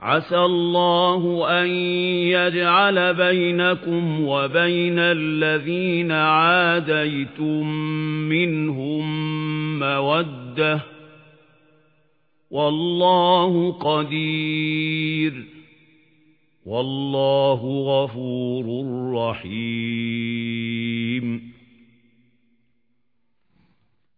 عسى الله أن يجعل بينكم وبين الذين عاديتم منهم مودة والله قدير والله غفور رحيم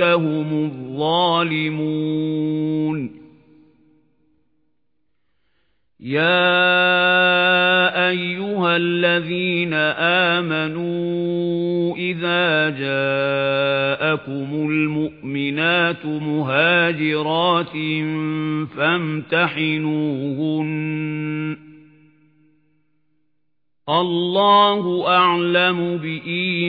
هم الظالمون. يا أيها الذين آمنوا إذا جاءكم المؤمنات مهاجرات فامتحنوهن. الله أعلم بإيمانهن.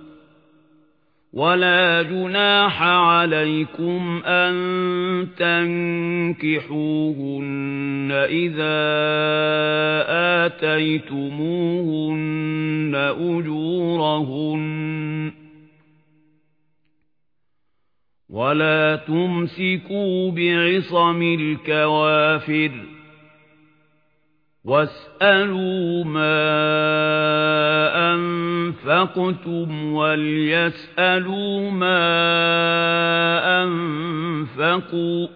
ولا جناح عليكم أن تنكحوهن إذا آتيتموهن أجورهن ولا تمسكوا بعصم الكوافر واسألوا ما أنفقتم وليسألوا ما أنفقوا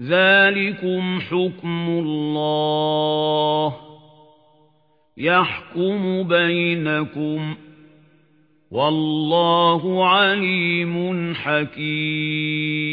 ذلكم حكم الله يحكم بينكم والله عليم حكيم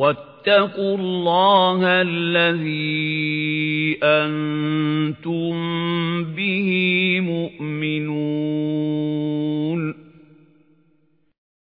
وَاتَّقُوا اللَّهَ الَّذِي أَنْتُمْ بِهِ مُؤْمِنُونَ.